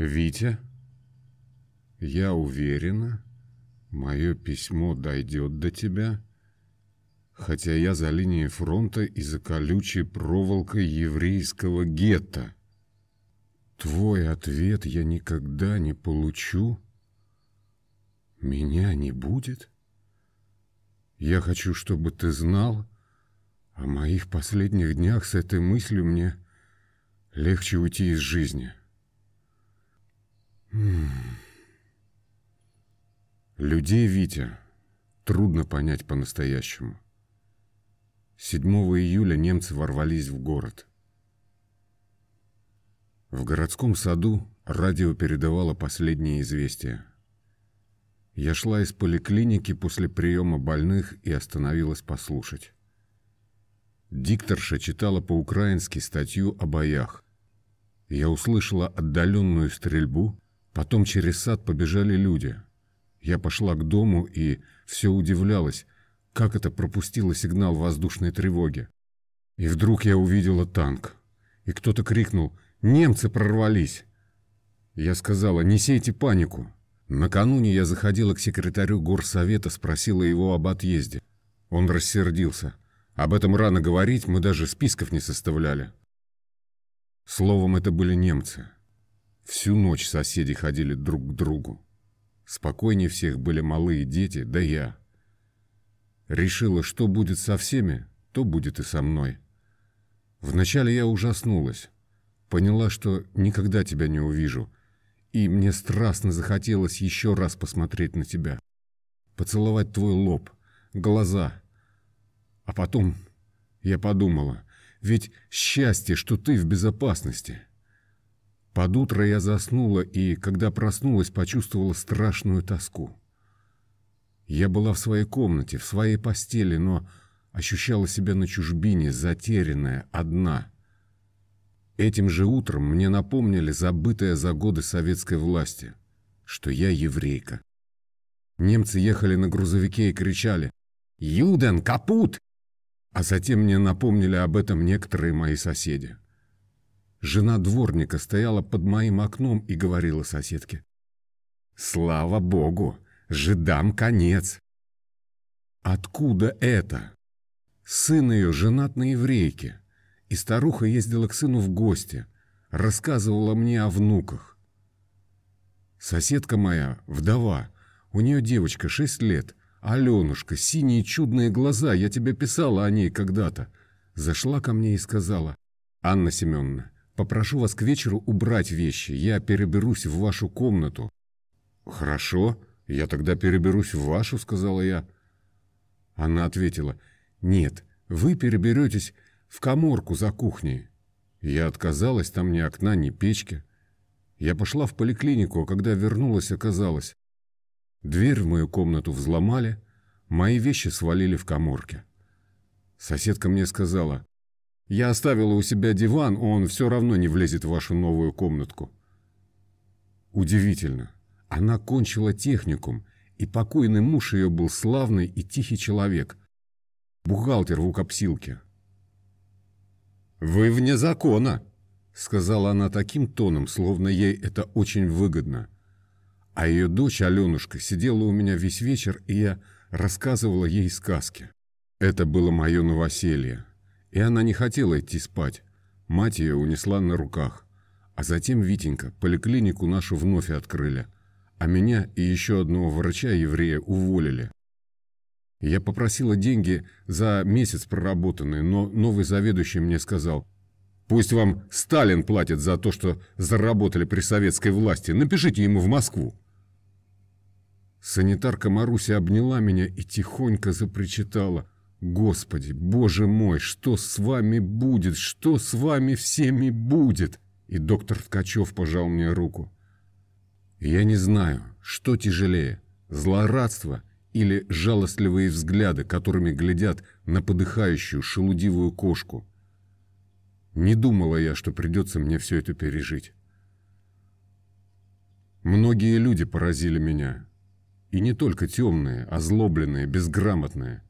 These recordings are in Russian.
Витя, я уверена, мое письмо дойдет до тебя, хотя я за линией фронта и за колючей проволокой еврейского гетто. Твой ответ я никогда не получу. Меня не будет. Я хочу, чтобы ты знал о моих последних днях с этой мыслью мне легче уйти из жизни. Людей, Витя, трудно понять по-настоящему. 7 июля немцы ворвались в город. В городском саду радио передавало последние известия. Я шла из поликлиники после приема больных и остановилась послушать. Дикторша читала по-украински статью о боях. Я услышала отдаленную стрельбу, потом через сад побежали люди. Я пошла к дому и все удивлялась, как это пропустило сигнал воздушной тревоги. И вдруг я увидела танк. И кто-то крикнул «Немцы прорвались!» Я сказала «Не сейте панику!» Накануне я заходила к секретарю горсовета, спросила его об отъезде. Он рассердился. Об этом рано говорить, мы даже списков не составляли. Словом, это были немцы. Всю ночь соседи ходили друг к другу. Спокойнее всех были малые дети, да я. Решила, что будет со всеми, то будет и со мной. Вначале я ужаснулась. Поняла, что никогда тебя не увижу — и мне страстно захотелось еще раз посмотреть на тебя. Поцеловать твой лоб, глаза. А потом я подумала, ведь счастье, что ты в безопасности. Под утро я заснула и, когда проснулась, почувствовала страшную тоску. Я была в своей комнате, в своей постели, но ощущала себя на чужбине, затерянная, одна — Этим же утром мне напомнили забытое за годы советской власти, что я еврейка. Немцы ехали на грузовике и кричали «Юден, капут!» А затем мне напомнили об этом некоторые мои соседи. Жена дворника стояла под моим окном и говорила соседке «Слава Богу, жидам конец!» Откуда это? Сын ее женат на еврейке. И старуха ездила к сыну в гости, рассказывала мне о внуках. Соседка моя, вдова, у нее девочка шесть лет, Аленушка, синие чудные глаза, я тебе писала о ней когда-то. Зашла ко мне и сказала, «Анна Семеновна, попрошу вас к вечеру убрать вещи, я переберусь в вашу комнату». «Хорошо, я тогда переберусь в вашу», — сказала я. Она ответила, «Нет, вы переберетесь в коморку за кухней. Я отказалась, там ни окна, ни печки. Я пошла в поликлинику, а когда вернулась, оказалось. Дверь в мою комнату взломали, мои вещи свалили в коморке. Соседка мне сказала, «Я оставила у себя диван, он все равно не влезет в вашу новую комнатку». Удивительно. Она кончила техникум, и покойный муж ее был славный и тихий человек. Бухгалтер в укопсилке. «Вы вне закона», — сказала она таким тоном, словно ей это очень выгодно. А ее дочь Аленушка сидела у меня весь вечер, и я рассказывала ей сказки. Это было мое новоселье, и она не хотела идти спать. Мать ее унесла на руках. А затем Витенька поликлинику нашу вновь открыли, а меня и еще одного врача-еврея уволили. Я попросила деньги за месяц проработанные, но новый заведующий мне сказал, «Пусть вам Сталин платит за то, что заработали при советской власти. Напишите ему в Москву». Санитарка Маруся обняла меня и тихонько запричитала. «Господи, боже мой, что с вами будет? Что с вами всеми будет?» И доктор Ткачев пожал мне руку. «Я не знаю, что тяжелее, злорадство – или жалостливые взгляды, которыми глядят на подыхающую шелудивую кошку. Не думала я, что придется мне все это пережить. Многие люди поразили меня. И не только темные, озлобленные, безграмотные.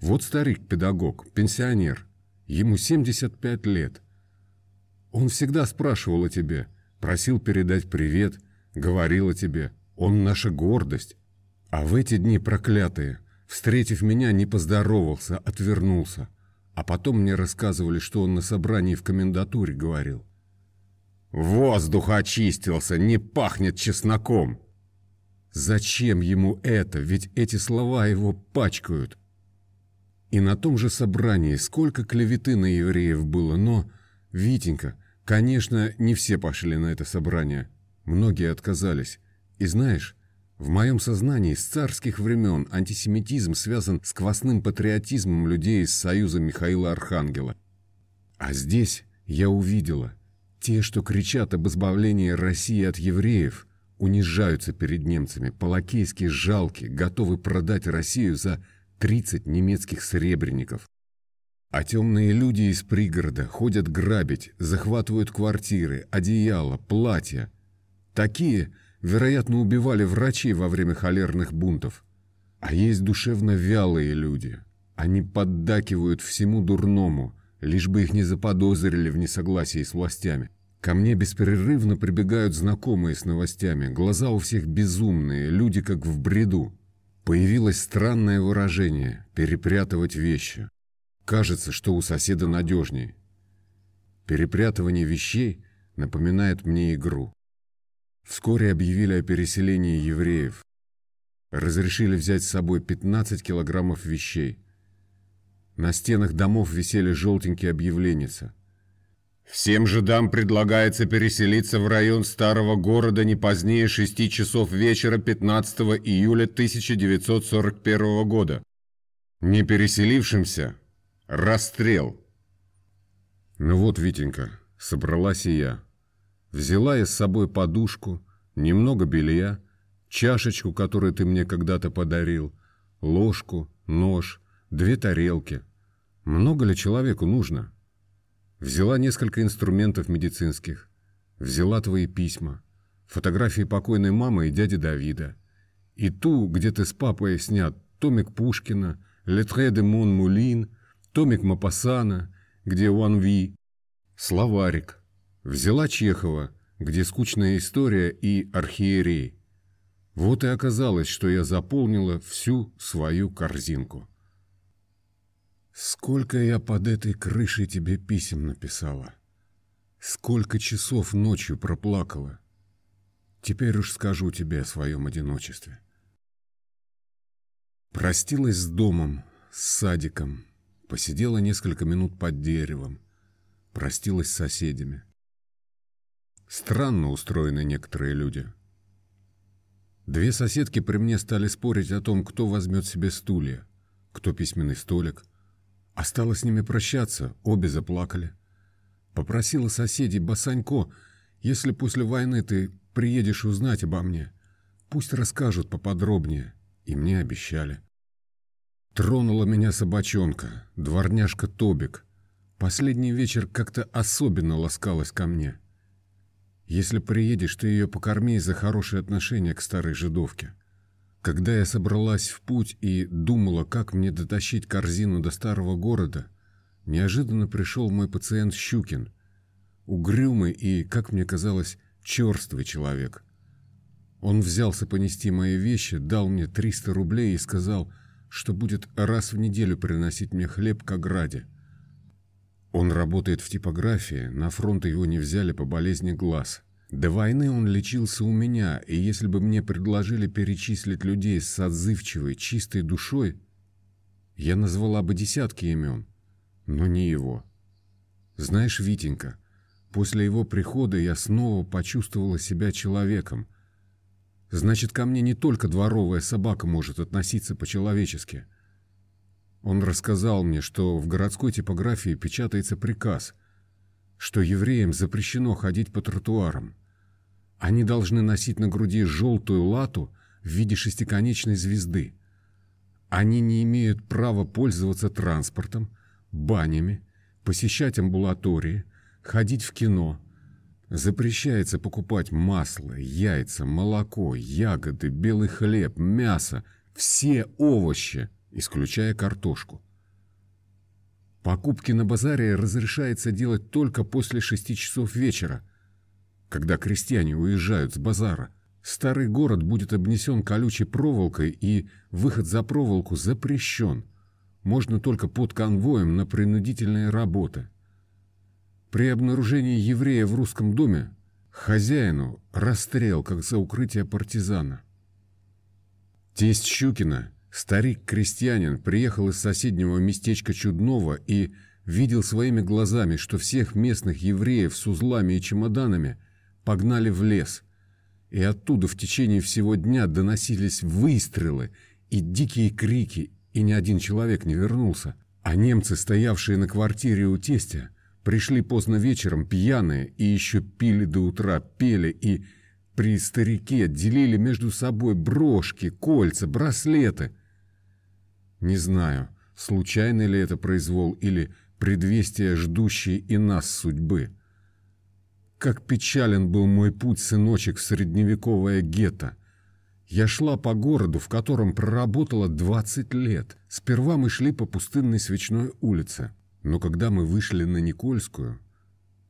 Вот старик-педагог, пенсионер. Ему 75 лет. Он всегда спрашивал о тебе, Просил передать привет, говорил о тебе. Он наша гордость. А в эти дни проклятые, встретив меня, не поздоровался, отвернулся. А потом мне рассказывали, что он на собрании в комендатуре говорил. «Воздух очистился, не пахнет чесноком!» Зачем ему это? Ведь эти слова его пачкают. И на том же собрании сколько клеветы на евреев было, но, Витенька, конечно, не все пошли на это собрание. Многие отказались. И знаешь, в моем сознании с царских времен антисемитизм связан с квасным патриотизмом людей из Союза Михаила Архангела. А здесь я увидела, те, что кричат об избавлении России от евреев, унижаются перед немцами, по-лакейски жалки, готовы продать Россию за 30 немецких сребреников. А темные люди из пригорода ходят грабить, захватывают квартиры, одеяла, платья. Такие, вероятно, убивали врачей во время холерных бунтов. А есть душевно вялые люди. Они поддакивают всему дурному, лишь бы их не заподозрили в несогласии с властями. Ко мне беспрерывно прибегают знакомые с новостями. Глаза у всех безумные, люди как в бреду. Появилось странное выражение «перепрятывать вещи». Кажется, что у соседа надежнее. Перепрятывание вещей напоминает мне игру. Вскоре объявили о переселении евреев. Разрешили взять с собой 15 килограммов вещей. На стенах домов висели желтенькие объявленницы. Всем жидам предлагается переселиться в район старого города не позднее 6 часов вечера 15 июля 1941 года. Не переселившимся – расстрел. Ну вот, Витенька, собралась и я. Взяла я с собой подушку, немного белья, чашечку, которую ты мне когда-то подарил, ложку, нож, две тарелки. Много ли человеку нужно? – Взяла несколько инструментов медицинских. Взяла твои письма. Фотографии покойной мамы и дяди Давида. И ту, где ты с папой снят, томик Пушкина, Летре де Мон Мулин, томик Мапасана, где Уанви, словарик. Взяла Чехова, где скучная история и архиерей. Вот и оказалось, что я заполнила всю свою корзинку. Сколько я под этой крышей тебе писем написала. Сколько часов ночью проплакала. Теперь уж скажу тебе о своем одиночестве. Простилась с домом, с садиком, посидела несколько минут под деревом, простилась с соседями. Странно устроены некоторые люди. Две соседки при мне стали спорить о том, кто возьмет себе стулья, кто письменный столик, а с ними прощаться, обе заплакали. Попросила соседей Басанько, если после войны ты приедешь узнать обо мне, пусть расскажут поподробнее, и мне обещали. Тронула меня собачонка, дворняжка Тобик. Последний вечер как-то особенно ласкалась ко мне. Если приедешь, ты ее покорми за хорошее отношение к старой жидовке. Когда я собралась в путь и думала, как мне дотащить корзину до старого города, неожиданно пришел мой пациент Щукин. Угрюмый и, как мне казалось, черствый человек. Он взялся понести мои вещи, дал мне 300 рублей и сказал, что будет раз в неделю приносить мне хлеб к ограде. Он работает в типографии, на фронт его не взяли по болезни глаз. До войны он лечился у меня, и если бы мне предложили перечислить людей с отзывчивой, чистой душой, я назвала бы десятки имен, но не его. Знаешь, Витенька, после его прихода я снова почувствовала себя человеком. Значит, ко мне не только дворовая собака может относиться по-человечески. Он рассказал мне, что в городской типографии печатается приказ, что евреям запрещено ходить по тротуарам. Они должны носить на груди желтую лату в виде шестиконечной звезды. Они не имеют права пользоваться транспортом, банями, посещать амбулатории, ходить в кино. Запрещается покупать масло, яйца, молоко, ягоды, белый хлеб, мясо, все овощи, исключая картошку. Покупки на базаре разрешается делать только после шести часов вечера – когда крестьяне уезжают с базара. Старый город будет обнесен колючей проволокой, и выход за проволоку запрещен. Можно только под конвоем на принудительные работы. При обнаружении еврея в русском доме хозяину расстрел, как за укрытие партизана. Тесть Щукина, старик-крестьянин, приехал из соседнего местечка Чудного и видел своими глазами, что всех местных евреев с узлами и чемоданами погнали в лес – и оттуда в течение всего дня доносились выстрелы и дикие крики, и ни один человек не вернулся. А немцы, стоявшие на квартире у тестя, пришли поздно вечером пьяные и еще пили до утра, пели и при старике делили между собой брошки, кольца, браслеты. Не знаю, случайный ли это произвол или предвестие ждущей и нас судьбы. Как печален был мой путь, сыночек, в средневековое гетто. Я шла по городу, в котором проработала 20 лет. Сперва мы шли по пустынной свечной улице. Но когда мы вышли на Никольскую,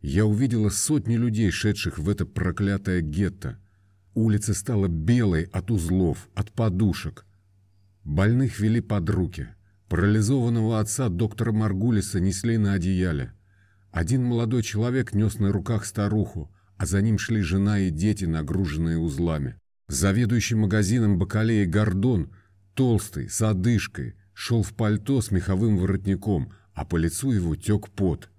я увидела сотни людей, шедших в это проклятое гетто. Улица стала белой от узлов, от подушек. Больных вели под руки. Парализованного отца доктора Маргулиса несли на одеяле. Один молодой человек нес на руках старуху, а за ним шли жена и дети, нагруженные узлами. Заведующий магазином Бакалеи Гордон, толстый, с одышкой, шел в пальто с меховым воротником, а по лицу его тек пот.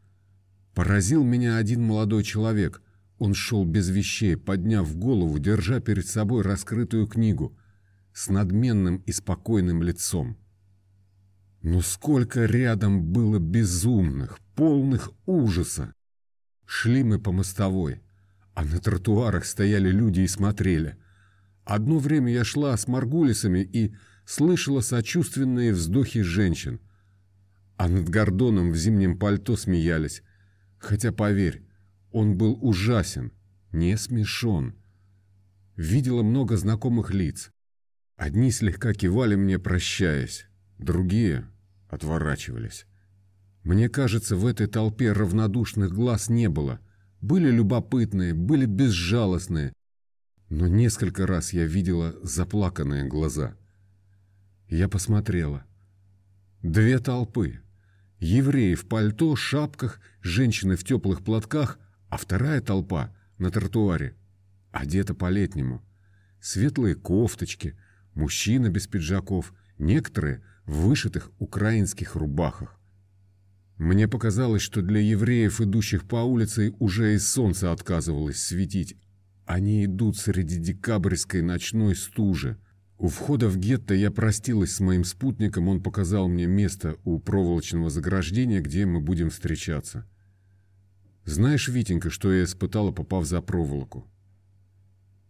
Поразил меня один молодой человек. Он шел без вещей, подняв голову, держа перед собой раскрытую книгу, с надменным и спокойным лицом. Но сколько рядом было безумных, полных ужаса. Шли мы по мостовой, а на тротуарах стояли люди и смотрели. Одно время я шла с Маргулисами и слышала сочувственные вздохи женщин. А над Гордоном в зимнем пальто смеялись. Хотя, поверь, он был ужасен, не смешон. Видела много знакомых лиц. Одни слегка кивали мне, прощаясь, другие отворачивались. Мне кажется, в этой толпе равнодушных глаз не было. Были любопытные, были безжалостные. Но несколько раз я видела заплаканные глаза. Я посмотрела. Две толпы. Евреи в пальто, шапках, женщины в теплых платках, а вторая толпа на тротуаре, одета по-летнему. Светлые кофточки, мужчины без пиджаков, некоторые в вышитых украинских рубахах. Мне показалось, что для евреев, идущих по улице, уже и солнце отказывалось светить. Они идут среди декабрьской ночной стужи. У входа в гетто я простилась с моим спутником, он показал мне место у проволочного заграждения, где мы будем встречаться. Знаешь, Витенька, что я испытала, попав за проволоку?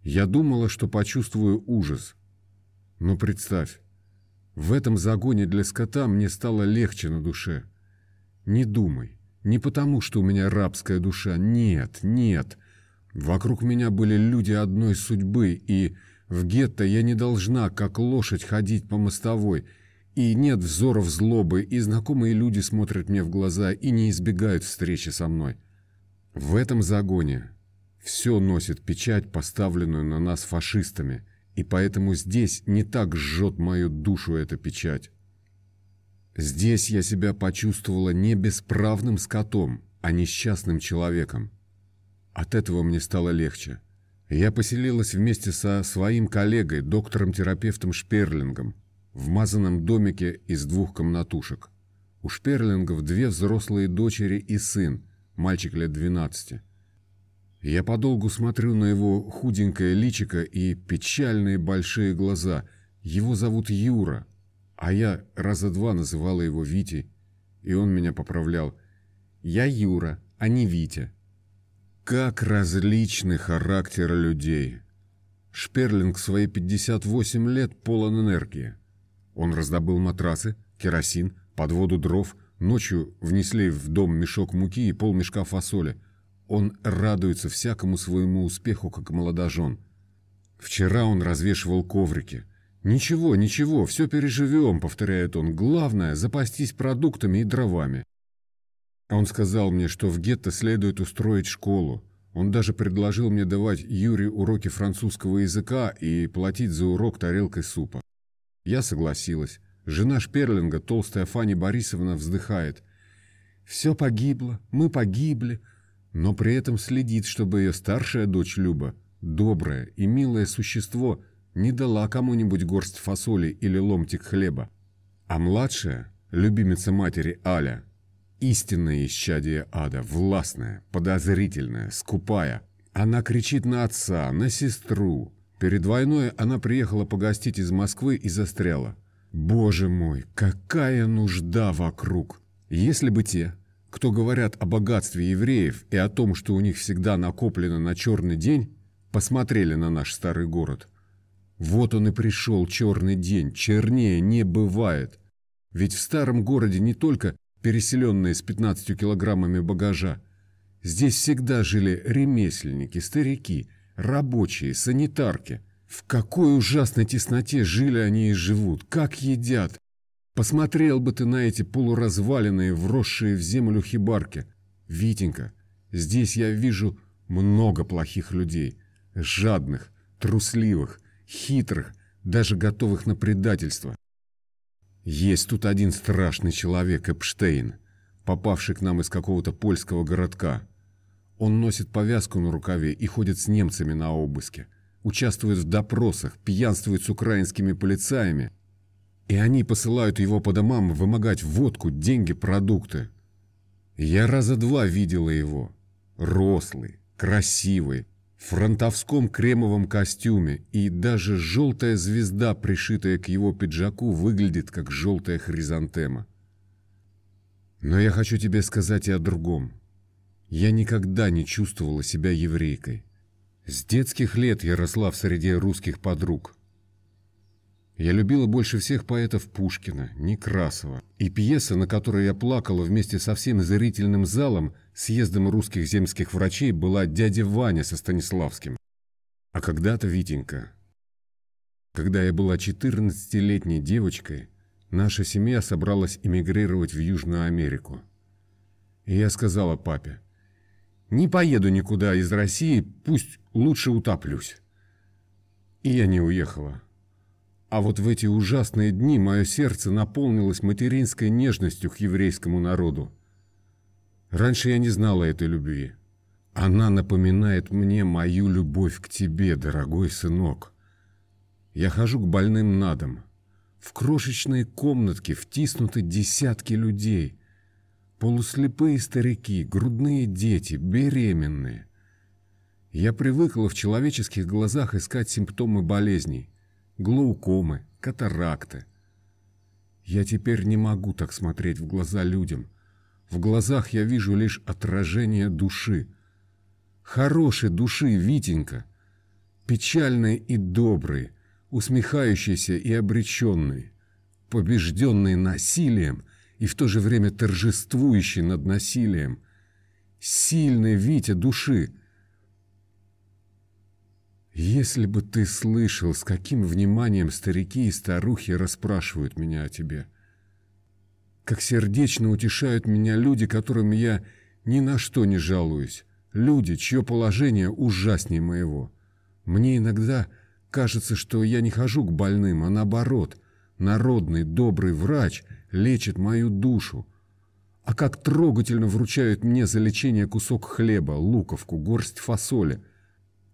Я думала, что почувствую ужас. Но представь, в этом загоне для скота мне стало легче на душе. Не думай. Не потому, что у меня рабская душа. Нет, нет. Вокруг меня были люди одной судьбы, и в гетто я не должна, как лошадь, ходить по мостовой. И нет взоров злобы, и знакомые люди смотрят мне в глаза и не избегают встречи со мной. В этом загоне все носит печать, поставленную на нас фашистами, и поэтому здесь не так жжет мою душу эта печать. Здесь я себя почувствовала не бесправным скотом, а несчастным человеком. От этого мне стало легче. Я поселилась вместе со своим коллегой, доктором-терапевтом Шперлингом, в мазанном домике из двух комнатушек. У Шперлингов две взрослые дочери и сын, мальчик лет 12. Я подолгу смотрю на его худенькое личико и печальные большие глаза. Его зовут Юра, а я раза два называла его Витей, и он меня поправлял. «Я Юра, а не Витя». Как различны характеры людей. Шперлинг в свои 58 лет полон энергии. Он раздобыл матрасы, керосин, подводу дров, ночью внесли в дом мешок муки и полмешка фасоли. Он радуется всякому своему успеху, как молодожен. Вчера он развешивал коврики, «Ничего, ничего, все переживем», — повторяет он. «Главное — запастись продуктами и дровами». Он сказал мне, что в гетто следует устроить школу. Он даже предложил мне давать Юре уроки французского языка и платить за урок тарелкой супа. Я согласилась. Жена Шперлинга, толстая Фанни Борисовна, вздыхает. «Все погибло, мы погибли», но при этом следит, чтобы ее старшая дочь Люба, доброе и милое существо, не дала кому-нибудь горсть фасоли или ломтик хлеба. А младшая, любимица матери Аля, истинное исчадие ада, властная, подозрительная, скупая. Она кричит на отца, на сестру. Перед войной она приехала погостить из Москвы и застряла. Боже мой, какая нужда вокруг! Если бы те, кто говорят о богатстве евреев и о том, что у них всегда накоплено на черный день, посмотрели на наш старый город. Вот он и пришел, черный день, чернее не бывает. Ведь в старом городе не только переселенные с 15 килограммами багажа. Здесь всегда жили ремесленники, старики, рабочие, санитарки. В какой ужасной тесноте жили они и живут, как едят, Посмотрел бы ты на эти полуразваленные, вросшие в землю хибарки. Витенька, здесь я вижу много плохих людей. Жадных, трусливых, хитрых, даже готовых на предательство. Есть тут один страшный человек, Эпштейн, попавший к нам из какого-то польского городка. Он носит повязку на рукаве и ходит с немцами на обыске. Участвует в допросах, пьянствует с украинскими полицаями, и они посылают его по домам вымогать водку, деньги, продукты. Я раза два видела его. Рослый, красивый, в фронтовском кремовом костюме, и даже желтая звезда, пришитая к его пиджаку, выглядит как желтая хризантема. Но я хочу тебе сказать и о другом. Я никогда не чувствовала себя еврейкой. С детских лет я росла в среде русских подруг – я любила больше всех поэтов Пушкина, Некрасова. И пьеса, на которой я плакала вместе со всем зрительным залом, съездом русских земских врачей, была «Дядя Ваня» со Станиславским. А когда-то Витенька. Когда я была 14-летней девочкой, наша семья собралась эмигрировать в Южную Америку. И я сказала папе, «Не поеду никуда из России, пусть лучше утоплюсь». И я не уехала. А вот в эти ужасные дни мое сердце наполнилось материнской нежностью к еврейскому народу. Раньше я не знала этой любви. Она напоминает мне мою любовь к тебе, дорогой сынок. Я хожу к больным на дом. В крошечные комнатки втиснуты десятки людей. Полуслепые старики, грудные дети, беременные. Я привыкла в человеческих глазах искать симптомы болезней – глаукомы, катаракты. Я теперь не могу так смотреть в глаза людям. В глазах я вижу лишь отражение души. Хорошей души, Витенька. Печальной и доброй, усмехающейся и обреченной, побежденной насилием и в то же время торжествующей над насилием. Сильной, Витя, души, если бы ты слышал, с каким вниманием старики и старухи расспрашивают меня о тебе. Как сердечно утешают меня люди, которым я ни на что не жалуюсь. Люди, чье положение ужаснее моего. Мне иногда кажется, что я не хожу к больным, а наоборот. Народный добрый врач лечит мою душу. А как трогательно вручают мне за лечение кусок хлеба, луковку, горсть фасоли –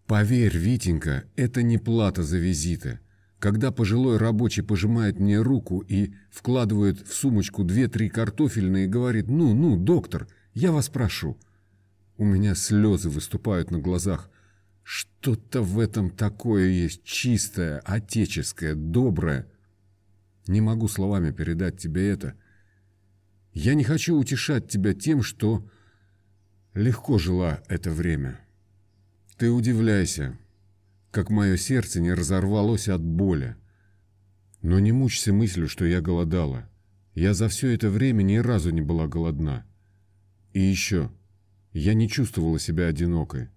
Поверь, Витенька, это не плата за визиты. Когда пожилой рабочий пожимает мне руку и вкладывает в сумочку две-три картофельные и говорит «Ну, ну, доктор, я вас прошу». У меня слезы выступают на глазах. Что-то в этом такое есть чистое, отеческое, доброе. Не могу словами передать тебе это. Я не хочу утешать тебя тем, что легко жила это время». Ты удивляйся, как мое сердце не разорвалось от боли. Но не мучься мыслью, что я голодала. Я за все это время ни разу не была голодна. И еще, я не чувствовала себя одинокой.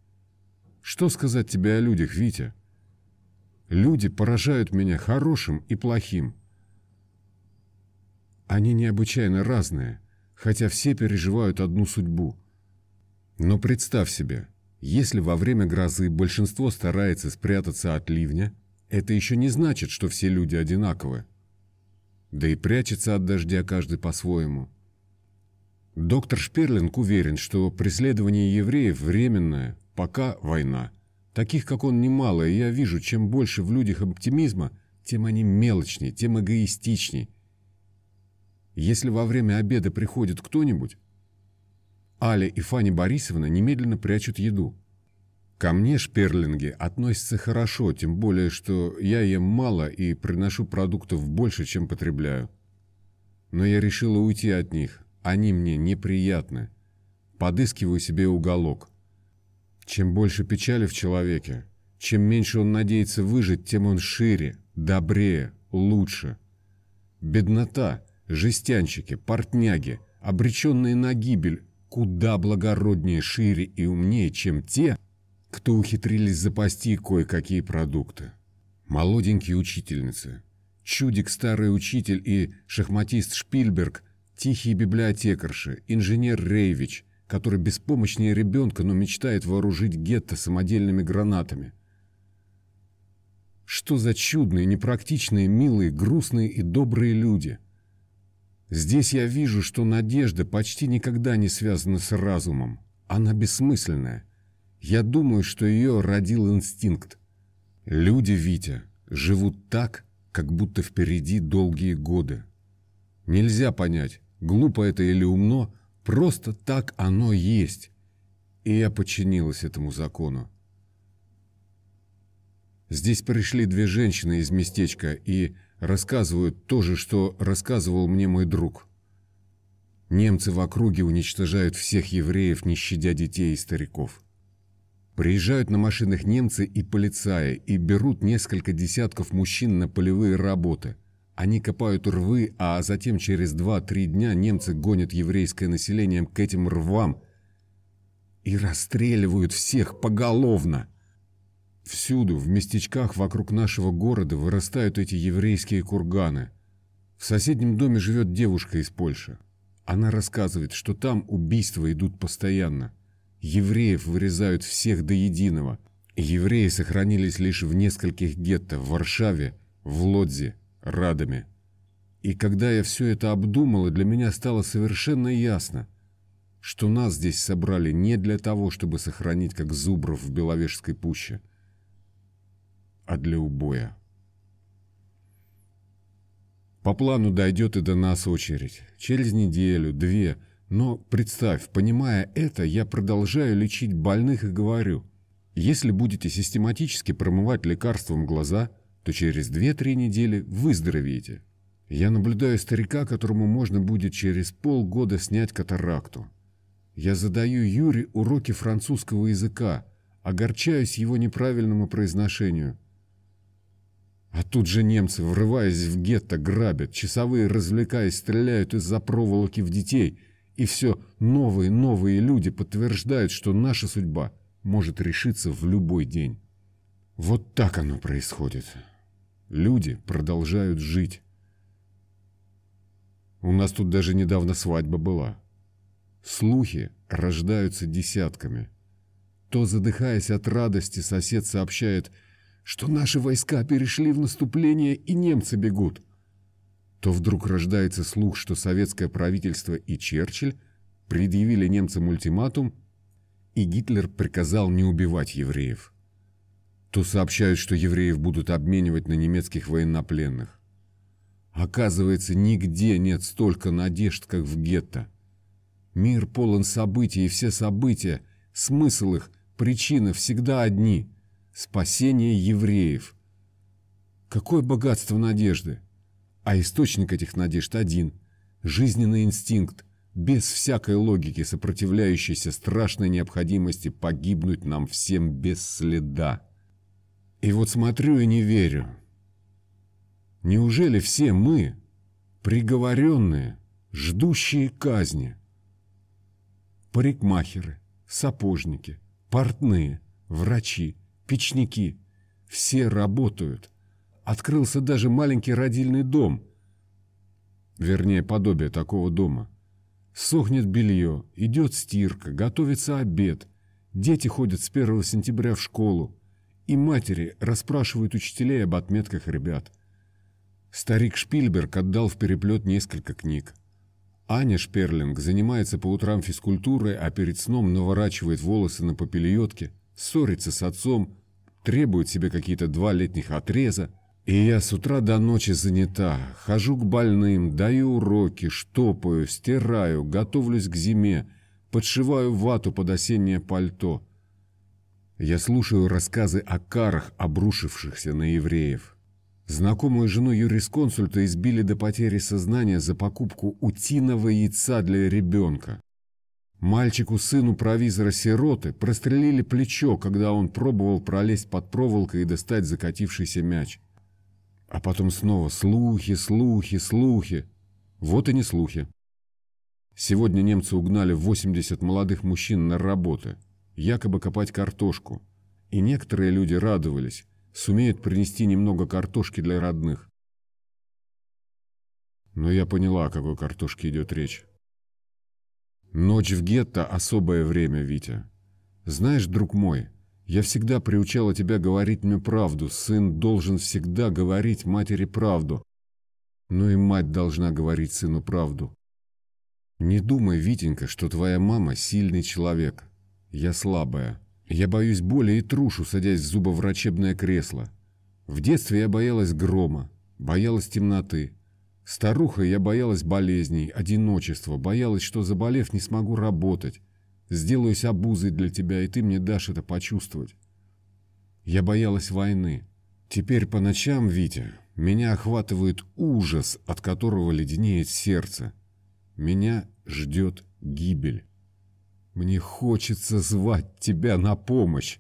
Что сказать тебе о людях, Витя? Люди поражают меня хорошим и плохим. Они необычайно разные, хотя все переживают одну судьбу. Но представь себе – Если во время грозы большинство старается спрятаться от ливня, это еще не значит, что все люди одинаковы. Да и прячется от дождя каждый по-своему. Доктор Шперлинг уверен, что преследование евреев временное, пока война. Таких, как он, немало, и я вижу, чем больше в людях оптимизма, тем они мелочнее, тем эгоистичнее. Если во время обеда приходит кто-нибудь, Аля и Фаня Борисовна немедленно прячут еду. Ко мне шперлинги относятся хорошо, тем более, что я ем мало и приношу продуктов больше, чем потребляю. Но я решила уйти от них, они мне неприятны. Подыскиваю себе уголок. Чем больше печали в человеке, чем меньше он надеется выжить, тем он шире, добрее, лучше. Беднота, жестянщики, портняги, обреченные на гибель, куда благороднее, шире и умнее, чем те, кто ухитрились запасти кое-какие продукты. Молоденькие учительницы, чудик старый учитель и шахматист Шпильберг, тихие библиотекарши, инженер Рейвич, который беспомощнее ребенка, но мечтает вооружить гетто самодельными гранатами. Что за чудные, непрактичные, милые, грустные и добрые люди – Здесь я вижу, что надежда почти никогда не связана с разумом. Она бессмысленная. Я думаю, что ее родил инстинкт. Люди, Витя, живут так, как будто впереди долгие годы. Нельзя понять, глупо это или умно, просто так оно есть. И я подчинилась этому закону. Здесь пришли две женщины из местечка и рассказывают то же, что рассказывал мне мой друг. Немцы в округе уничтожают всех евреев, не щадя детей и стариков. Приезжают на машинах немцы и полицаи и берут несколько десятков мужчин на полевые работы. Они копают рвы, а затем через 2-3 дня немцы гонят еврейское население к этим рвам и расстреливают всех поголовно. Всюду, в местечках вокруг нашего города вырастают эти еврейские курганы. В соседнем доме живет девушка из Польши. Она рассказывает, что там убийства идут постоянно. Евреев вырезают всех до единого. Евреи сохранились лишь в нескольких гетто в Варшаве, в Лодзе, Радаме. И когда я все это обдумала, для меня стало совершенно ясно, что нас здесь собрали не для того, чтобы сохранить как зубров в Беловежской пуще – а для убоя. По плану дойдет и до нас очередь. Через неделю, две. Но представь, понимая это, я продолжаю лечить больных и говорю, если будете систематически промывать лекарством глаза, то через 2-3 недели выздоровеете. Я наблюдаю старика, которому можно будет через полгода снять катаракту. Я задаю Юре уроки французского языка, огорчаюсь его неправильному произношению – а тут же немцы, врываясь в гетто, грабят, часовые, развлекаясь, стреляют из-за проволоки в детей. И все новые новые люди подтверждают, что наша судьба может решиться в любой день. Вот так оно происходит. Люди продолжают жить. У нас тут даже недавно свадьба была. Слухи рождаются десятками. То, задыхаясь от радости, сосед сообщает – что наши войска перешли в наступление и немцы бегут, то вдруг рождается слух, что советское правительство и Черчилль предъявили немцам ультиматум, и Гитлер приказал не убивать евреев. То сообщают, что евреев будут обменивать на немецких военнопленных. Оказывается, нигде нет столько надежд, как в гетто. Мир полон событий, и все события, смысл их, причины всегда одни – спасение евреев. Какое богатство надежды! А источник этих надежд один – жизненный инстинкт, без всякой логики, сопротивляющийся страшной необходимости погибнуть нам всем без следа. И вот смотрю и не верю. Неужели все мы, приговоренные, ждущие казни? Парикмахеры, сапожники, портные, врачи – печники. Все работают. Открылся даже маленький родильный дом. Вернее, подобие такого дома. Сохнет белье, идет стирка, готовится обед. Дети ходят с 1 сентября в школу, и матери расспрашивают учителей об отметках ребят. Старик Шпильберг отдал в переплет несколько книг. Аня Шперлинг занимается по утрам физкультурой, а перед сном наворачивает волосы на попельотке, ссорится с отцом, требует себе какие-то два летних отреза. И я с утра до ночи занята, хожу к больным, даю уроки, штопаю, стираю, готовлюсь к зиме, подшиваю вату под осеннее пальто. Я слушаю рассказы о карах, обрушившихся на евреев. Знакомую жену юрисконсульта избили до потери сознания за покупку утиного яйца для ребенка. Мальчику-сыну провизора-сироты прострелили плечо, когда он пробовал пролезть под проволокой и достать закатившийся мяч. А потом снова слухи, слухи, слухи. Вот и не слухи. Сегодня немцы угнали 80 молодых мужчин на работы, якобы копать картошку. И некоторые люди радовались, сумеют принести немного картошки для родных. Но я поняла, о какой картошке идет речь. Ночь в гетто – особое время, Витя. Знаешь, друг мой, я всегда приучала тебя говорить мне правду. Сын должен всегда говорить матери правду. Но и мать должна говорить сыну правду. Не думай, Витенька, что твоя мама сильный человек. Я слабая. Я боюсь боли и трушу, садясь в зубоврачебное кресло. В детстве я боялась грома, боялась темноты. Старухой я боялась болезней, одиночества, боялась, что заболев не смогу работать. Сделаюсь обузой для тебя, и ты мне дашь это почувствовать. Я боялась войны. Теперь по ночам, Витя, меня охватывает ужас, от которого леденеет сердце. Меня ждет гибель. Мне хочется звать тебя на помощь.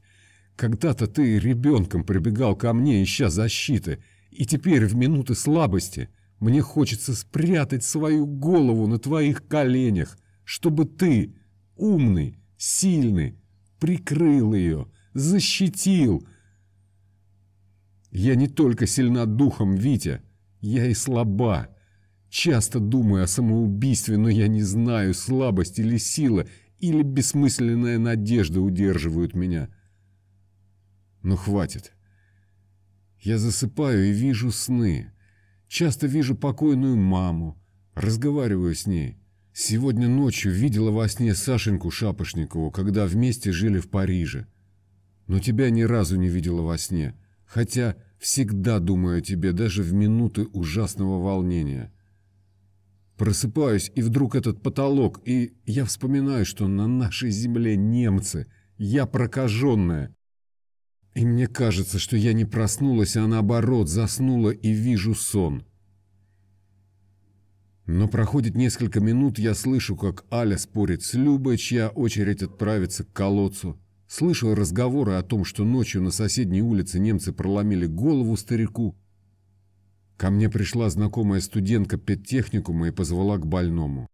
Когда-то ты ребенком прибегал ко мне, ища защиты, и теперь в минуты слабости мне хочется спрятать свою голову на твоих коленях, чтобы ты, умный, сильный, прикрыл ее, защитил. Я не только сильна духом, Витя, я и слаба. Часто думаю о самоубийстве, но я не знаю, слабость или сила, или бессмысленная надежда удерживают меня. Но хватит. Я засыпаю и вижу сны. Часто вижу покойную маму, разговариваю с ней. Сегодня ночью видела во сне Сашеньку Шапошникову, когда вместе жили в Париже. Но тебя ни разу не видела во сне, хотя всегда думаю о тебе, даже в минуты ужасного волнения. Просыпаюсь, и вдруг этот потолок, и я вспоминаю, что на нашей земле немцы, я прокаженная. И мне кажется, что я не проснулась, а наоборот, заснула и вижу сон. Но проходит несколько минут, я слышу, как Аля спорит с Любой, чья очередь отправиться к колодцу. Слышу разговоры о том, что ночью на соседней улице немцы проломили голову старику, Ко мне пришла знакомая студентка педтехникума и позвала к больному.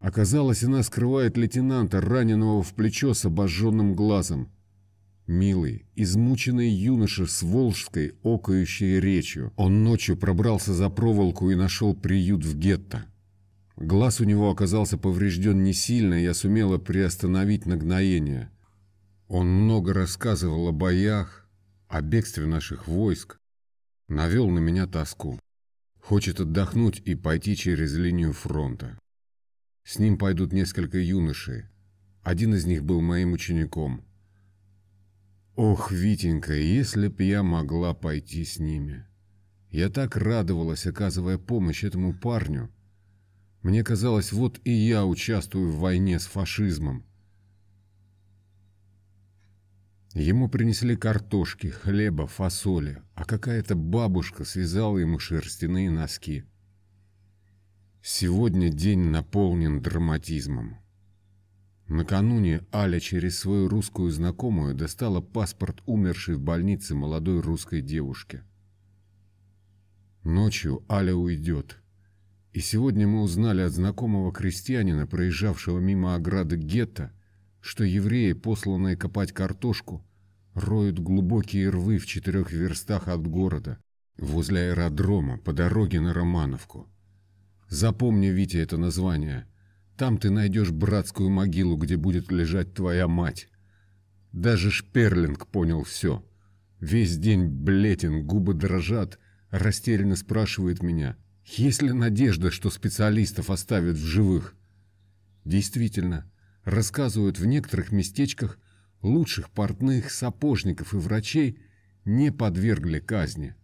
Оказалось, она скрывает лейтенанта, раненого в плечо с обожженным глазом. Милый, измученный юноша с волжской, окающей речью. Он ночью пробрался за проволоку и нашел приют в гетто. Глаз у него оказался поврежден не сильно, я сумела приостановить нагноение. Он много рассказывал о боях, о бегстве наших войск, навел на меня тоску. Хочет отдохнуть и пойти через линию фронта. С ним пойдут несколько юношей. Один из них был моим учеником. Ох, Витенька, если б я могла пойти с ними. Я так радовалась, оказывая помощь этому парню. Мне казалось, вот и я участвую в войне с фашизмом. Ему принесли картошки, хлеба, фасоли, а какая-то бабушка связала ему шерстяные носки. Сегодня день наполнен драматизмом. Накануне Аля через свою русскую знакомую достала паспорт умершей в больнице молодой русской девушки. Ночью Аля уйдет. И сегодня мы узнали от знакомого крестьянина, проезжавшего мимо ограды гетто, что евреи, посланные копать картошку, роют глубокие рвы в четырех верстах от города, возле аэродрома, по дороге на Романовку. Запомни, Витя, это название. Там ты найдешь братскую могилу, где будет лежать твоя мать. Даже Шперлинг понял все. Весь день блетен, губы дрожат, растерянно спрашивает меня, есть ли надежда, что специалистов оставят в живых. Действительно, рассказывают в некоторых местечках, лучших портных, сапожников и врачей не подвергли казни.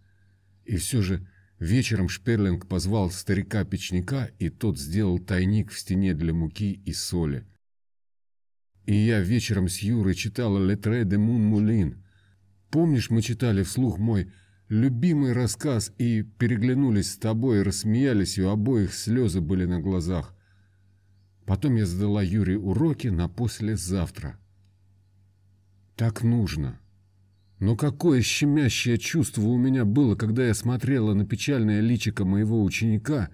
И все же вечером Шперлинг позвал старика-печника, и тот сделал тайник в стене для муки и соли. И я вечером с Юрой читала «Летре де Мун Мулин». Помнишь, мы читали вслух мой любимый рассказ и переглянулись с тобой, рассмеялись, и у обоих слезы были на глазах. Потом я задала Юре уроки на послезавтра. Так нужно. Но какое щемящее чувство у меня было, когда я смотрела на печальное личико моего ученика,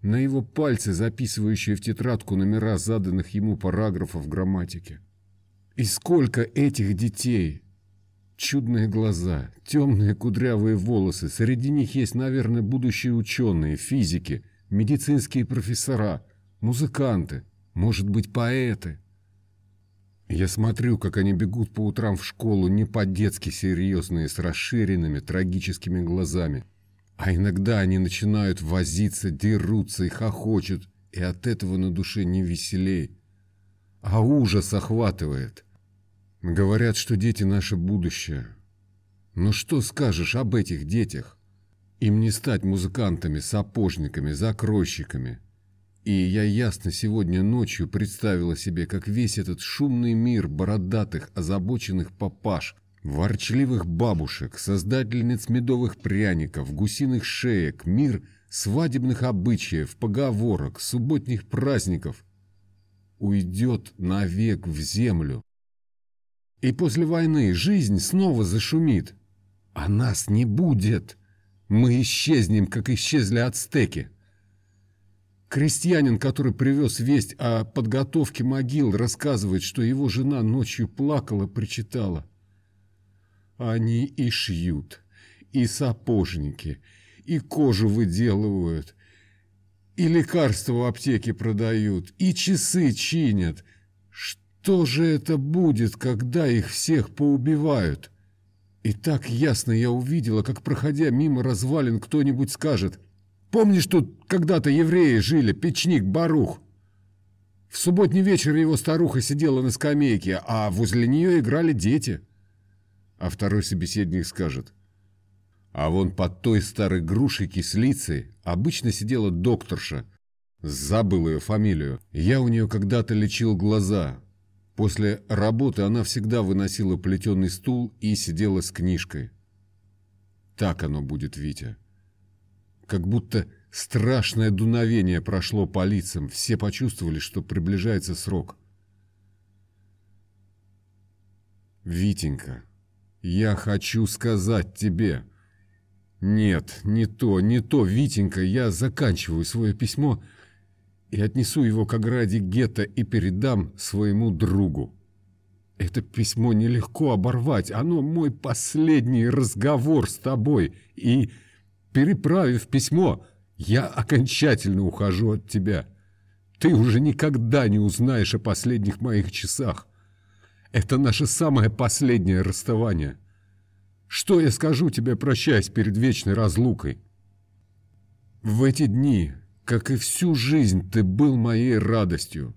на его пальцы, записывающие в тетрадку номера заданных ему параграфов грамматики. И сколько этих детей! Чудные глаза, темные кудрявые волосы, среди них есть, наверное, будущие ученые, физики, медицинские профессора, музыканты, может быть, поэты. Я смотрю, как они бегут по утрам в школу не по-детски серьезные, с расширенными трагическими глазами. А иногда они начинают возиться, дерутся и хохочут, и от этого на душе не веселей. А ужас охватывает. Говорят, что дети – наше будущее. Но что скажешь об этих детях? Им не стать музыкантами, сапожниками, закройщиками – и я ясно сегодня ночью представила себе, как весь этот шумный мир бородатых, озабоченных папаш, ворчливых бабушек, создательниц медовых пряников, гусиных шеек, мир свадебных обычаев, поговорок, субботних праздников уйдет навек в землю. И после войны жизнь снова зашумит. А нас не будет. Мы исчезнем, как исчезли ацтеки. Крестьянин, который привез весть о подготовке могил, рассказывает, что его жена ночью плакала, причитала. Они и шьют, и сапожники, и кожу выделывают, и лекарства в аптеке продают, и часы чинят. Что же это будет, когда их всех поубивают? И так ясно я увидела, как, проходя мимо развалин, кто-нибудь скажет – Помнишь, тут когда-то евреи жили, печник Барух? В субботний вечер его старуха сидела на скамейке, а возле нее играли дети. А второй собеседник скажет, а вон под той старой грушей кислицей обычно сидела докторша. Забыл ее фамилию. Я у нее когда-то лечил глаза. После работы она всегда выносила плетеный стул и сидела с книжкой. Так оно будет, Витя как будто страшное дуновение прошло по лицам, все почувствовали, что приближается срок. «Витенька, я хочу сказать тебе...» «Нет, не то, не то, Витенька, я заканчиваю свое письмо и отнесу его к ограде гетто и передам своему другу. Это письмо нелегко оборвать, оно мой последний разговор с тобой, и Переправив письмо, я окончательно ухожу от тебя. Ты уже никогда не узнаешь о последних моих часах. Это наше самое последнее расставание. Что я скажу тебе, прощаясь перед вечной разлукой? В эти дни, как и всю жизнь, ты был моей радостью.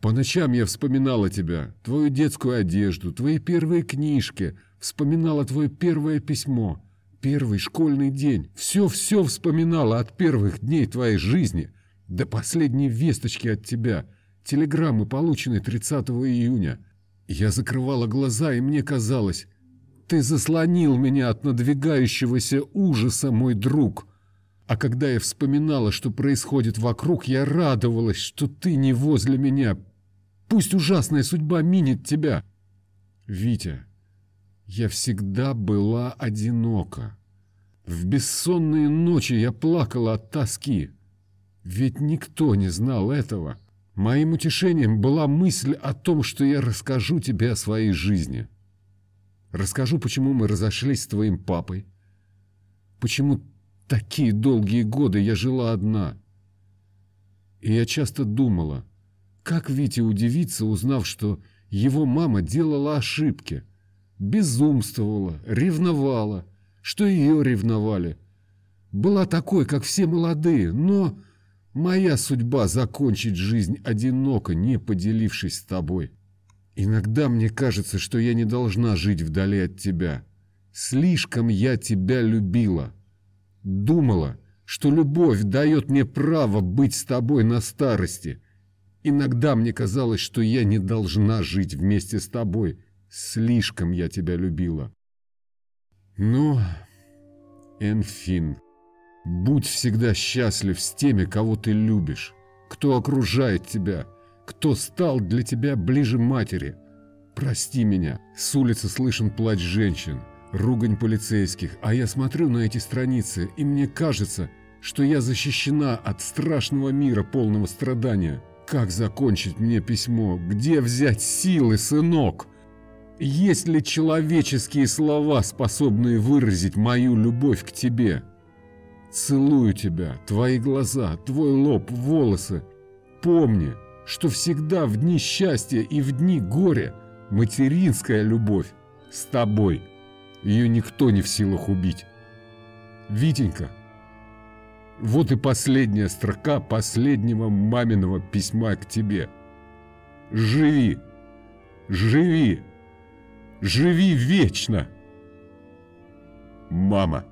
По ночам я вспоминала тебя, твою детскую одежду, твои первые книжки, вспоминала твое первое письмо — Первый школьный день. Все-все вспоминала от первых дней твоей жизни до последней весточки от тебя. Телеграммы, полученные 30 июня. Я закрывала глаза, и мне казалось, ты заслонил меня от надвигающегося ужаса, мой друг. А когда я вспоминала, что происходит вокруг, я радовалась, что ты не возле меня. Пусть ужасная судьба минит тебя. Витя, я всегда была одинока. В бессонные ночи я плакала от тоски. Ведь никто не знал этого. Моим утешением была мысль о том, что я расскажу тебе о своей жизни. Расскажу, почему мы разошлись с твоим папой. Почему такие долгие годы я жила одна. И я часто думала, как Витя удивится, узнав, что его мама делала ошибки – Безумствовала, ревновала, что ее ревновали. Была такой, как все молодые, но моя судьба закончить жизнь одиноко, не поделившись с тобой. Иногда мне кажется, что я не должна жить вдали от тебя. Слишком я тебя любила. Думала, что любовь дает мне право быть с тобой на старости. Иногда мне казалось, что я не должна жить вместе с тобой. Слишком я тебя любила. Но, Энфин, будь всегда счастлив с теми, кого ты любишь, кто окружает тебя, кто стал для тебя ближе матери. Прости меня. С улицы слышен плач женщин, ругань полицейских, а я смотрю на эти страницы, и мне кажется, что я защищена от страшного мира, полного страдания. Как закончить мне письмо? Где взять силы, сынок? Есть ли человеческие слова, способные выразить мою любовь к тебе? Целую тебя, твои глаза, твой лоб, волосы. Помни, что всегда в дни счастья и в дни горя материнская любовь с тобой. Ее никто не в силах убить. Витенька, вот и последняя строка последнего маминого письма к тебе. Живи, живи, живи вечно. Мама.